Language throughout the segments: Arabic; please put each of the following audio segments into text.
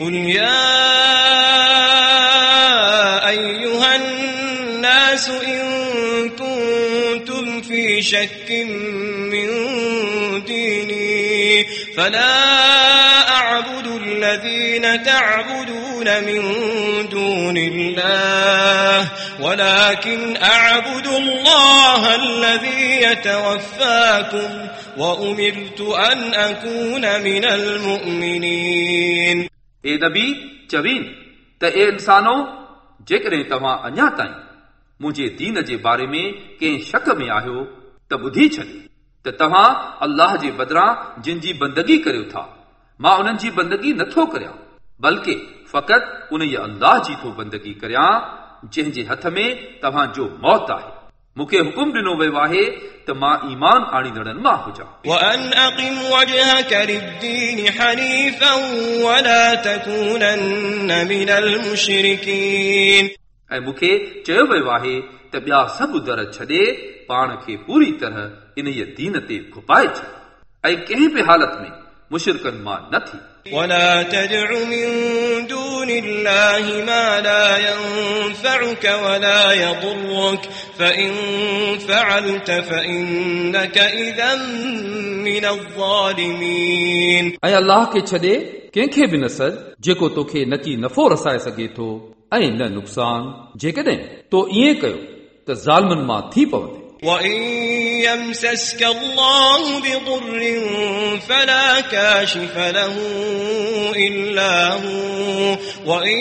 قل يا أيها الناس إن كنتم في شك من ديني فلا أعبد الذين تعبدون من دون الله ولكن أعبد الله الذي يتوفاكم وأمرت أن أكون من المؤمنين. ए नबी, चवीन, त ए इंसानो, जेकॾहिं तव्हां अञा ताईं मुंहिंजे दीन जे बारे में कंहिं शक में आहियो, त ॿुधी छॾियो त तव्हां अल्लाह जे बदिरां जिन जी बंदगी करियो था, माँ उन्हनि जी बंदगी नथो करियाँ, बल्कि फ़क़ति उन अल्लाह जी थो बंदगी करियाँ, जंहिं जे हथ में तव्हांजो मौत आहे। मूंखे हुकुम ॾिनो वियो आहे त मां ईमान आणींदड़नि मां हुजां وأن أقم وجهك للدين حنيفا ولا تكونن من المشركين ऐं मूंखे चयो वियो आहे त ॿिया सभु दर छॾे पाण खे पूरी तरह इन दीन ते घुपाए छॾ ऐं कंहिं बि हालत में मुशिरकनि मां न थी ولا تدع من دون الله ما لا ينفعك ولا يضرك فإن فعلت فإنك إذا من الظالمين ऐं अलाह खे छॾे कंहिंखे बि न सॾ जेको तोखे न की नफ़ो रसाए सघे थो ऐं न नुक़सान जेकॾहिं तो ईअं कयो त ज़ालमनि मां थी पवंदे وإن يمسسك الله بضر فلا كاشف له إلا هو وإن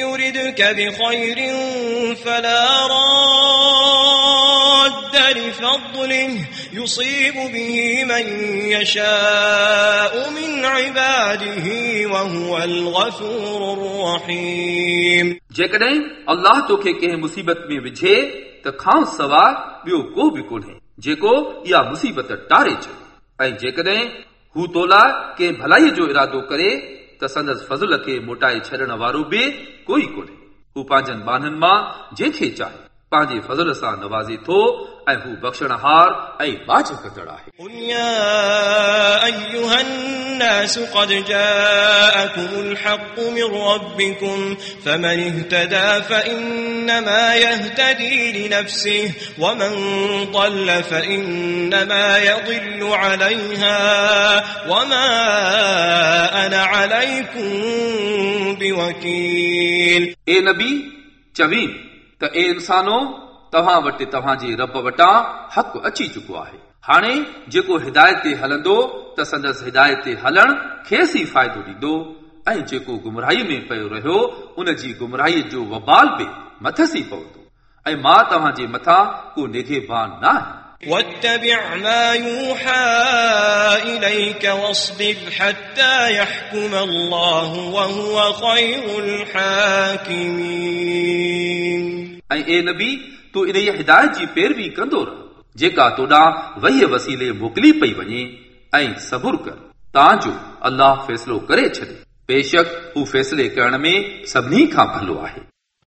يردك بخير فلا راد لفضله يصيب به من يشاء من عباده وهو الغفور الرحيم جيڪڏهن الله توکي ڪنهن مصيبت ۾ وجھي त खां सवा ॿियो को बि कोन्हे, जेको इहा मुसीबत टारे छो ऐं जेकॾहिं हू तो कंहिं भलाईअ जो इरादो करे, त संदसि फज़ुल खे मोटाए छॾण वारो बि कोई कोन्हे। हू पंहिंजनि बाननि माँ जंहिंखे चाहे, पंहिंजे फज़ल सां नवाज़े थो ऐं हू बख़्शणहार ऐं बाज कंदड़ आहे। الناس قد جاءكم الحق من ربكم فمن اهتدى فإنما يهتدي لنفسه ومن ضل فإنما يضل عليها وما أنا عليكم بوكيل ए नबी चवीन त ए इंसानो तव्हां वटि तव्हांजे रब वटां हक़ अची चुको आहे हाणे जेको हिदायत ते हलंदो त संदसि हिदायत ते हलण खेसि ई फ़ाइदो ॾींदो ऐं जेको गुमराही में पियो रहियो उन जी गुमराहीअ जो वबाल बि मथसि ई पवंदो ऐं मां तव्हांजे मथां को निगेबान न आहियां واتبع ما يوحى إليك واصبر حتى يحكم الله وهو خير الحاكمين ऐं ए नबी تون ان هدايت جي پيروي ڪندو رهه. جيڪا توڏانهن وحي وسيلي موڪلي پئي وڃي ۽ صبر ڪر. تان جو الله فيصلو ڪري ڇڏي. بيشڪ هو فيصلي ڪرڻ ۾ سڀني کان ڀلو آهي